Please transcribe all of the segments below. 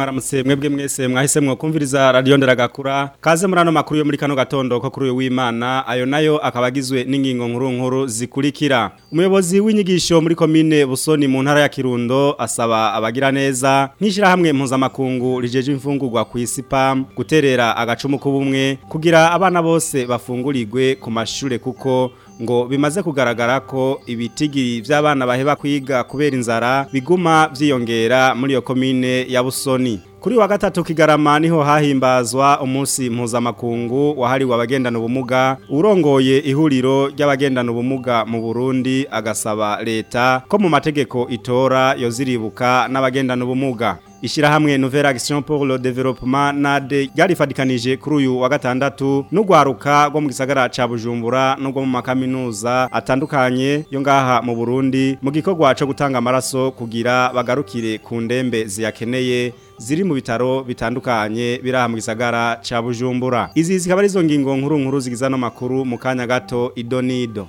mwaramutse mwebwe mwese mwahise mwakumviriza radiyo nderagakura kaze muri ano makuru yo muri kano gatondo ko kuri uyu w'imana ayo nayo akaba agizwe n'ingingo nkuru nkuru zikurikira umuyobozi w'inyigisho muri komine busoni mu ntara ya kirundo asaba abagira neza nk'ishyirahamwe mpuzamakungu rijeje imfungurwa ku isipa guterera agacumu k'ubumwe kugira abana bose bafungurirwe ku mashuri kuko ngo bimaze kugaragara ko ibitigi by'abana baheba kwiga kubera inzara biguma byiyongera muri iyo komine ya busoni kuri wa gatatu kigarama niho hahimbazwa umunsi mpuzamakungu wahariwe abagendana ubumuga urongoye ihuriro ry'abagendana ubumuga mu burundi agasaba leta ko mu mategeko itora yoziribuka n'abagendana ubumuga ishyirahamwe Nouvelle Action pour le Développement NADE ryarifadikanije kuri uyu wa gatandatu n'ugwaruka rwo mu gisagara ca Bujumbura n'ubwo mu makaminuza atandukanye yo ngaha mu Burundi mu gikorwa cyo gutanga amaraso kugira bagarukire ku ndembe ziyakeneye ziri mu bitaro bitandukanye biraha mu gisagara ca Bujumbura izi zikaba ari arizo ngingo nkuru nkuru zigiza no makuru mu kanya gato idonido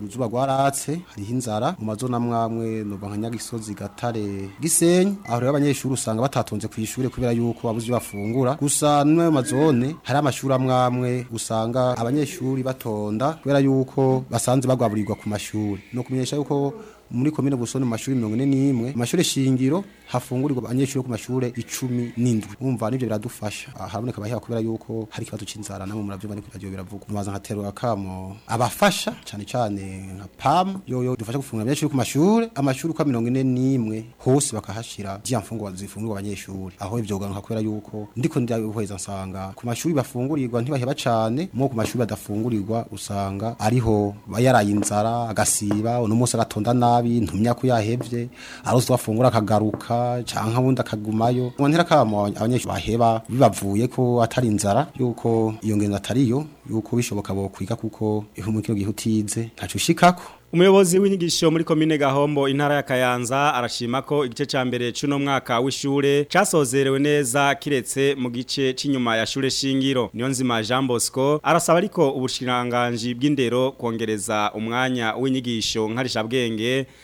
uruzuba rwaratse hariho inzara mu mazu n'amwamwe ni nka nyagisozi gatare gisenyi aho rero abanyeshuri usanga batatunze ku kubera yuko babuze bafungura gusa n'ayo mazone hari amashuri amwamwe usanga abanyeshuri batonda kubera yuko basanze bagwaburirwa ku mashuri no kumenyesha yuko こ う muri komine Busoni mashuri 41 mashuri shingiro hafungurirwa abanyeshuri ku mashuri 17 umva nivyo biradufasha haraboneka bahiha kubera yuko hari kibazo cinzara namo muravyumva ni kujya biravuga mubaza nka terwa akamo abafasha cyane cyane nka PAM yo dufasha gufungura abanyeshuri ku mashuri amashuri kwa nimwe hose bakahashira bya mfungwa zifungurwa abanyeshuri aho ivyo ganuka kubera yuko ndiko ndabuheza nsanga ku mashuri bafungurirwa ntibaheba cyane mu ku mashuri badafungurirwa usanga ariho inzara agasiba uno munsi aratonda nabi nabi ntumya ko yahebye arose bafungura akagaruka cyangwa ubundi akagumayo ntera kamo abanyeshuri baheba bibavuye ko atari inzara yuko iyo ngendo atari yo yuko bishoboka bo kwiga kuko ihumukiro gihutize ntacushikako umuyobozi w'inyigisho muri komine gahombo intara ya kayanza arashima ko igice cya mbere cy'uno mwaka w'ishure cyasozerewe neza kiretse mu gice cy'inyuma ya shure shingiro niyo nzima jean bosco arasaba ariko ubushiranganji bw'indero kongereza umwanya w'inyigisho nkarishabwenge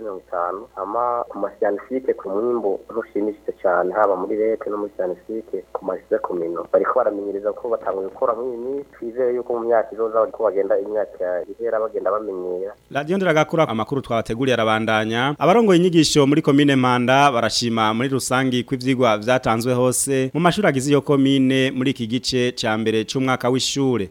mirongo itanu ama ku masiyanifike ku mwimbo ntushimishije cyane haba muri lete no muri siyanifike ku masize ku mino bariko baramenyereza ko batanguye gukora nk'iyi minsi twizeye yuko mu myaka izoza bariko bagenda imyaka ihera bagenda bamenyera radiyo ndiragakura amakuru twabateguriye arabandanya abarongoye inyigisho muri komine manda barashima muri rusange ko ivyigwa vyatanzwe hose mu mashuri kagize iyo komine muri iki gice cya mbere cy'umwaka w'ishure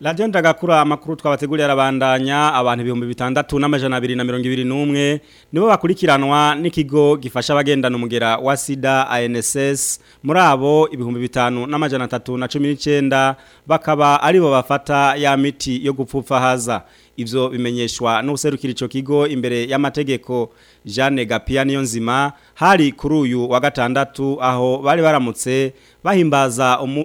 radiyo ndagakura amakuru twabateguriye arabandanya abantu ibihumbi bitandatu n'amajana abiri na mirongo ibiri n'umwe nibo bakurikiranwa n'ikigo gifasha abagendana umugera wa sida anss muri abo ibihumbi bitanu n'amajana atatu na cumi n'icyenda bakaba aribo bafata ya miti yo gupfupfa haza ibyo bimenyeshwa n'userukira icyo kigo imbere y'amategeko jeanne gapia niyo nzima hari kuri uyu wa gatandatu aho bari baramutse bahimbaza umu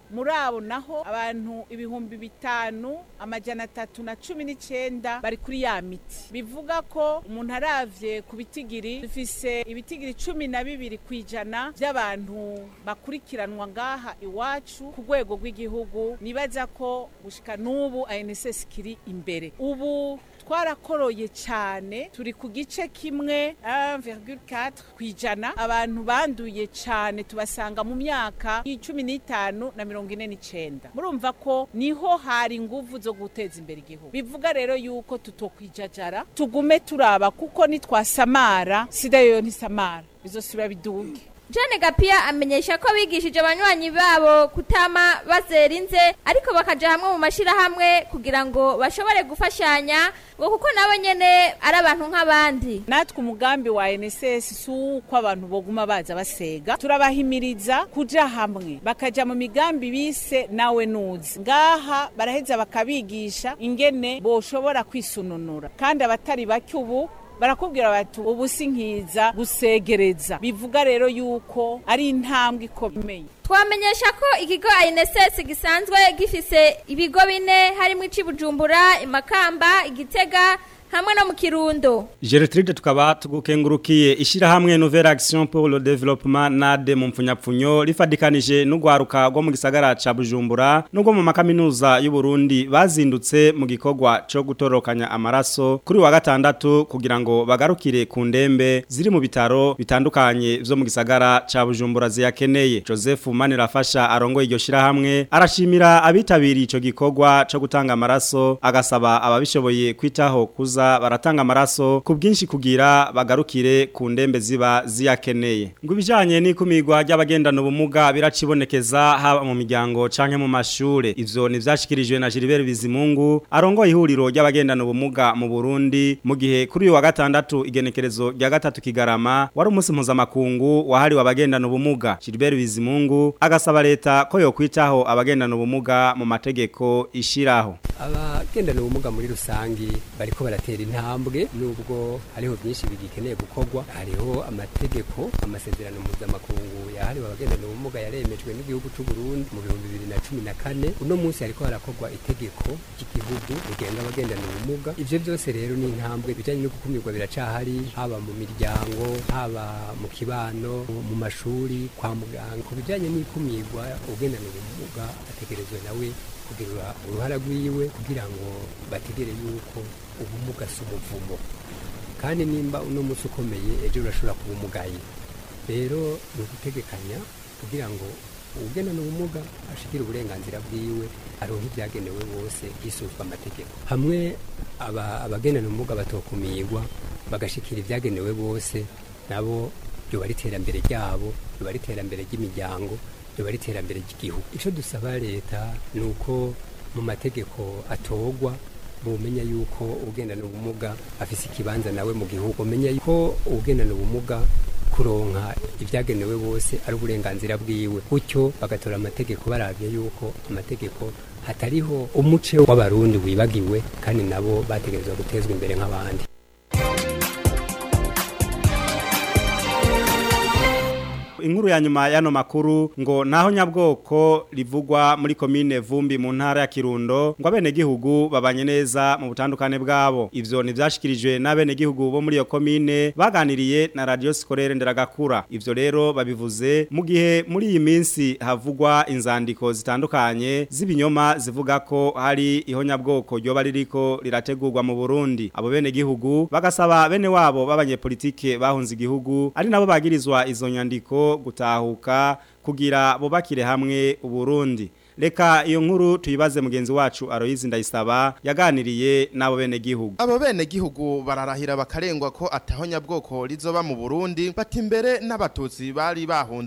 muri abo naho abantu ibihumbi bitanu amajyana atatu na cumi n'icyenda bari kuri ya miti bivuga ko umuntu aravye ku bitigiri dufise ibitigiri cumi na bibiri ku ijana by'abantu bakurikiranwa ngaha iwacu ku rwego rw'igihugu nibaza ko gushika n'ubu anss kiri imbere ubu twarakoroye cyane turi ku gice kimwe 1.4 ku ijana abantu banduye cyane tubasanga mu myaka y'icumi n'itanu na mirongo ine n'icyenda murumva ko niho hari ingufu zo guteza imbere igihugu bivuga rero yuko tutokwijajara tugume turaba kuko nitwasamara sida yoyo ntisamara izo siba biduge Jane Gapia amenyesha ko bigishije abanywanyi babo kutama bazelinze ariko bakaja hamwe mu mashirahamwe kugira ngo bashobore gufashanya ngo kuko nabo nyene ari abantu nk'abandi natwe umugambi wa NSS si uko abantu boguma baza basega turabahimiriza kuja hamwe bakaja mu migambi bise nawe nuzi ngaha baraheza bakabigisha ingene boshobora kwisununura kandi abatari bake ubu barakubwira bati ubu si nkiza gusegereza bivuga rero yuko ari intambwe ikomeye twamenyesha ko ikigo ayinesesi gisanzwe gifise ibigo bine harimo ic'i imakamba igitega hamwe no mu kirundo Gertrude tukaba tugukengurukiye ishyirahamwe Nouvelle Action pour le Développement NADE mu mpfunyapfunyo rifadikanije n'ugwaruka rwo mu gisagara ca Bujumbura n'ubwo mu makaminuza y'u Burundi bazindutse mu gikorwa cyo gutorokanya amaraso kuri wa gatandatu kugira ngo bagarukire ku ndembe ziri mu bitaro bitandukanye byo mu gisagara ca Bujumbura ziyakeneye Joseph Manirafasha arongoye iryo shyirahamwe arashimira abitabiriye icyo gikorwa cyo gutanga amaraso agasaba ababishoboye kwitaho kuza kuza baratanga amaraso ku bwinshi kugira bagarukire ku ndembe ziba ziyakeneye ngo ibijyanye n'ikumirwa ry'abagendana ubumuga biracibonekeza haba mu miryango canke mu mashure ivyo ni vyashikirijwe na Jiribere bizimungu arongoye ihuriro ry'abagendana ubumuga mu burundi mu gihe kuri uyu wa gatandatu igenekerezo rya gatatu kigarama wari umunsi mpuzamakungu wahariwe abagendana ubumuga Jiribere bizimungu agasaba leta ko yokwitaho abagendana ubumuga mu mategeko ishiraho abagendana ubumuga muri rusangi bariko barati batera intambwe nubwo hariho byinshi bigikeneye gukorwa hariho amategeko amasezerano mpuzamakungu yahariwe abagendana ubumuga yaremejwe n'igihugu cy'u Burundi mu bihumbi bibiri na cumi na kane uno munsi hariko harakorwa itegeko ry'igihugu rigenga abagendana ubumuga ivyo byose rero ni intambwe bijyanye no gukumirwa biracahari haba mu miryango haba mu kibano mu mashuri kwa muganga ku bijanye n'ikumirwa ugendana ubumuga ategerezwe nawe kugira uruhara rw'iyiwe kugira ngo bategere yuko ubumuga si umuvumo kandi nimba uno munsi ukomeye ejo urashobora kuba umugaye rero ni ugutegekanya kugira ngo uwugenana ubumuga ashigire uburenganzira bwiwe aronka ibyagenewe bose hisuzwa amategeko hamwe abagenana ubumuga batokumigwa bagashikira ibyagenewe bose nabo riba ari iterambere ryabo riba ari iterambere ry'imiryango riba ari iterambere ry'igihugu icyo dusaba leta ni uko mu mategeko atogwa bumenya yuko ugendana ubumuga afise ikibanza nawe mu gihugu umenya yuko ugendana ubumuga kuronka ibyagenewe bose ari uburenganzira bwiwe gutyo bagatora amategeko barabye yuko amategeko hatariho umuce w'abarundi wibagiwe kandi nabo bategerezwa gutezwa imbere nk'abandi inkuru ya nyuma y'ano makuru ngo naho nyabwoko rivugwa muri komine vumbi mu ntara ya kirundo ngo abenegihugu babanye neza mu butandukane bwabo ivyo nivyashikirijwe n'abenegihugu bo muri iyo komine baganiriye na radio scolaire nderagakura ivyo rero babivuze mu gihe muri iyi minsi havugwa inzandiko zitandukanye z'ibinyoma zivuga ko hari iho nyabwoko ryoba ririko rirategurwa mu Burundi abo benegihugu bagasaba bene wabo b'abanyepolitike bahunze igihugu ari nabo bagirizwa izo nyandiko gutahuka kugira bubakire hamwe uburundi reka iyo nkuru tuyibaze mugenzi wacu Aloise Ndayisaba yaganiriye n'abo bene gihugu abo bene gihugu bararahira bakarengwa ko ataho nyabwoko rizoba mu Burundi bati imbere n'abatutsi bari bahunze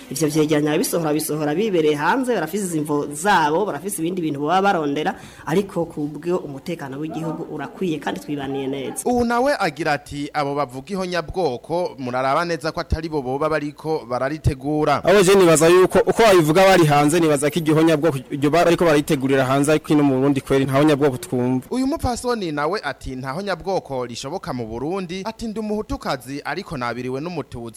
ibyo vyegeranya bisohora bisohora bibereye hanze barafise imvo zabo barafise ibindi bintu baba barondera ariko kubwo umutekano w'igihugu urakwiye kandi twibaniye neza ubu nawe agira ati abo bavuga nyabwoko muraraba neza ko atari bo boba bariko bararitegura abo je nibaza yuko uko babivuga bari hanze nibaza ko igihonyabwoko iryo bariko baritegurira hanze ariko ino mu Burundi kweri ntaho nyabwoko twumva uyu mupfasoni nawe ati ntaho nyabwoko ivuko rishoboka mu Burundi ati ndi umuhutukazi ariko nabiriwe n'umututsi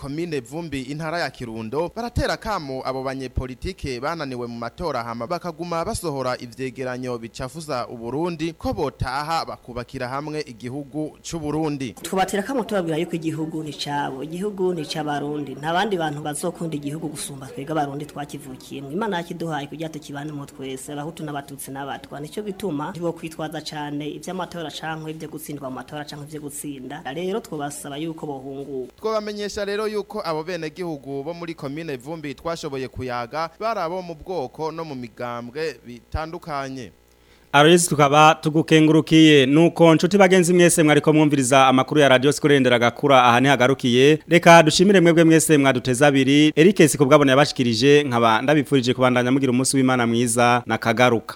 komine vumbi intara ya kirundo baratera kamo abo banyepolitike bananiwe mu matora hama bakaguma basohora ibyegeranyo bicafuza uburundi niko botaha bakubakira hamwe igihugu cy'u Burundi tubatira kamo tubabwira yuko igihugu ni cyabo igihugu ni cy'abarundi n’abandi bantu bazokunda igihugu gusumba twega abarundi twakivukiyemo imana yakiduhaye kugira mu twese abahutu n'abatutsi n'abatwa nicyo bituma ntibo kwitwaza cyane iby'amatora cyangwa ibyo gutsindwa mu matora canke ibyo gutsinda rero twobasaba yuko bohunguka twobamenyesha rero yuko abo bene gihugu bo muri komine vumbi twashoboye kuyaga bari abo mu bwoko no mu migambwe bitandukanye Arezi tukaba tugukengurukiye nuko nshuti bagenzi mwese mwariko mwumviriza amakuru ya radio sikurendera gakura ahane ni hagarukiye reka dushimire mwebwe mwese mwaduteza abiri Eric Sikubwabone yabashikirije nkaba ndabipfurije kubandanya mugira umunsi w'Imana mwiza na kagaruka